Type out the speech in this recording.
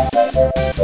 Música